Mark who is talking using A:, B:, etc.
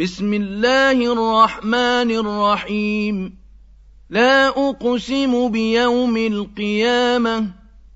A: بسم الله الرحمن الرحيم. لا أقسم بيوم القيامة